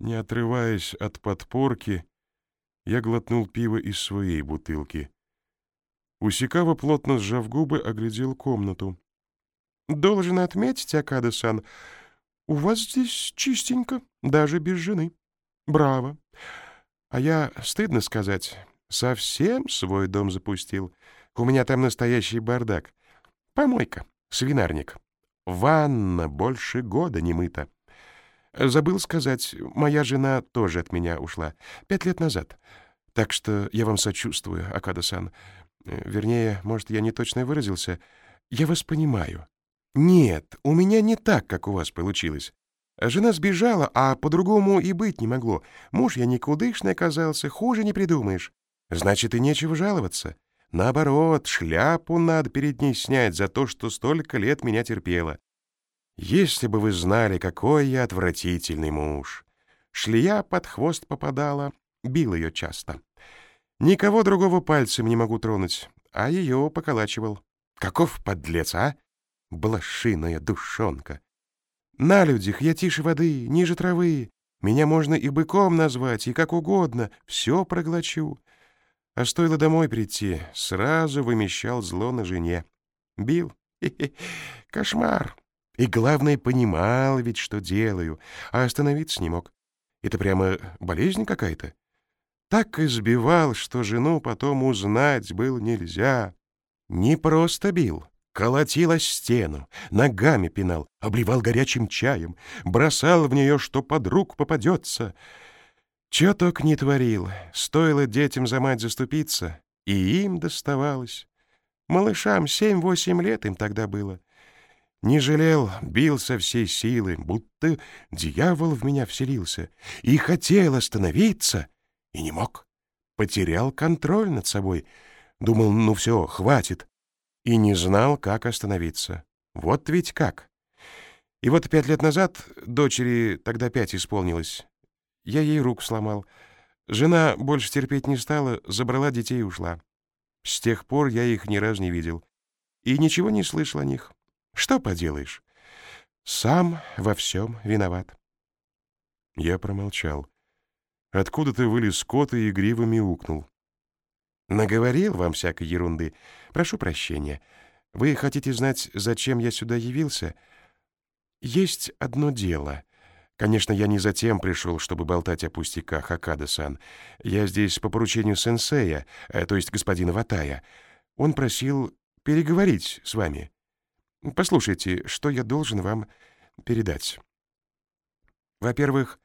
Не отрываясь от подпорки, я глотнул пиво из своей бутылки. Усикава, плотно сжав губы, оглядел комнату. «Должен отметить, Акада-сан, у вас здесь чистенько, даже без жены. Браво! А я, стыдно сказать, совсем свой дом запустил. У меня там настоящий бардак. Помойка, свинарник. Ванна больше года не мыта. Забыл сказать, моя жена тоже от меня ушла. Пять лет назад. Так что я вам сочувствую, Акада-сан. Вернее, может, я не точно выразился. Я вас понимаю. Нет, у меня не так, как у вас получилось. Жена сбежала, а по-другому и быть не могло. Муж я никудышный оказался, хуже не придумаешь. Значит, и нечего жаловаться. Наоборот, шляпу надо перед ней снять за то, что столько лет меня терпела. Если бы вы знали, какой я отвратительный муж. Шлея под хвост попадала, бил ее часто. Никого другого пальцем не могу тронуть, а ее поколачивал. Каков подлец, а? Блошиная душонка. На людях я тише воды, ниже травы. Меня можно и быком назвать, и как угодно. Все проглочу. А стоило домой прийти, сразу вымещал зло на жене. Бил. Хе -хе. Кошмар. И главное, понимал ведь, что делаю, а остановиться не мог. Это прямо болезнь какая-то. Так избивал, что жену потом узнать было нельзя. Не просто бил, колотил о стену, ногами пинал, обливал горячим чаем, бросал в нее, что под рук попадется. Чё только не творил, стоило детям за мать заступиться, и им доставалось. Малышам семь-восемь лет им тогда было. Не жалел, бил со всей силы, будто дьявол в меня вселился, и хотел остановиться, и не мог. Потерял контроль над собой. Думал, ну все, хватит. И не знал, как остановиться. Вот ведь как. И вот пять лет назад дочери тогда пять исполнилось. Я ей руку сломал. Жена больше терпеть не стала, забрала детей и ушла. С тех пор я их ни разу не видел. И ничего не слышал о них. Что поделаешь? Сам во всем виноват. Я промолчал. Откуда-то вылез кот и игриво мяукнул. Наговорил вам всякой ерунды. Прошу прощения. Вы хотите знать, зачем я сюда явился? Есть одно дело. Конечно, я не затем пришел, чтобы болтать о пустяках, Акада-сан. Я здесь по поручению сенсея, э, то есть господина Ватая. Он просил переговорить с вами. Послушайте, что я должен вам передать. Во-первых,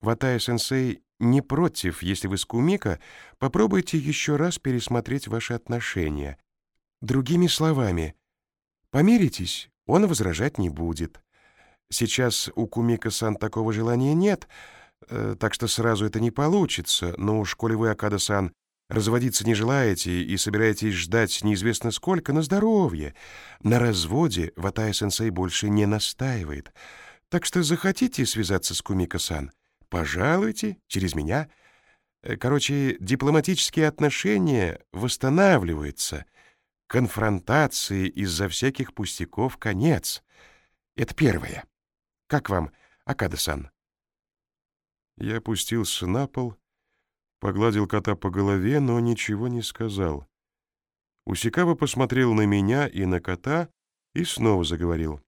Ватая-сенсей не против, если вы с Кумика попробуйте еще раз пересмотреть ваши отношения. Другими словами, помиритесь, он возражать не будет. Сейчас у Кумика-сан такого желания нет, э, так что сразу это не получится, но уж коли вы, Акада-сан, Разводиться не желаете и собираетесь ждать неизвестно сколько на здоровье. На разводе Ватая-сенсей больше не настаивает. Так что захотите связаться с Кумико-сан? Пожалуйте, через меня. Э, короче, дипломатические отношения восстанавливаются. Конфронтации из-за всяких пустяков конец. Это первое. Как вам, Акада-сан? Я опустился на пол Погладил кота по голове, но ничего не сказал. Усикава посмотрел на меня и на кота и снова заговорил.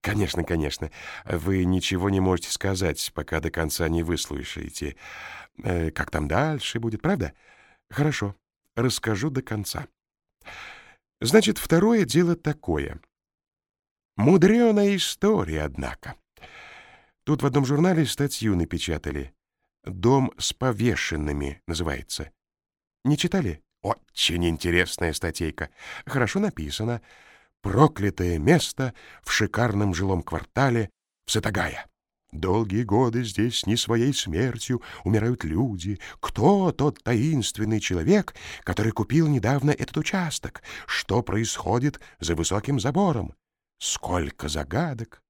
«Конечно, конечно. Вы ничего не можете сказать, пока до конца не выслушаете. Э, как там дальше будет, правда? Хорошо, расскажу до конца. Значит, второе дело такое. Мудреная история, однако. Тут в одном журнале статью напечатали. «Дом с повешенными» называется. Не читали? Очень интересная статейка. Хорошо написано. «Проклятое место в шикарном жилом квартале в Сатагая». Долгие годы здесь не своей смертью умирают люди. Кто тот таинственный человек, который купил недавно этот участок? Что происходит за высоким забором? Сколько загадок!